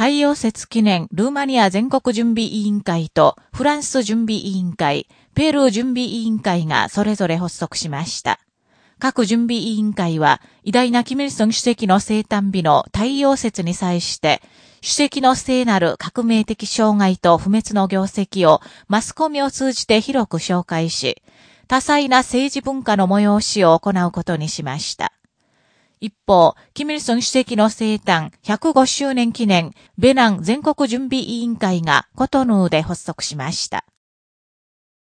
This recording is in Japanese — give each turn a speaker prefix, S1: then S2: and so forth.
S1: 太陽節記念ルーマニア全国準備委員会とフランス準備委員会、ペルー準備委員会がそれぞれ発足しました。各準備委員会は、偉大なキミルソン主席の生誕日の太陽節に際して、主席の聖なる革命的障害と不滅の業績をマスコミを通じて広く紹介し、多彩な政治文化の催しを行うことにしました。一方、キミルソン主席の生誕105周年記念、ベナン全国準備委員会がコトヌーで発足しました。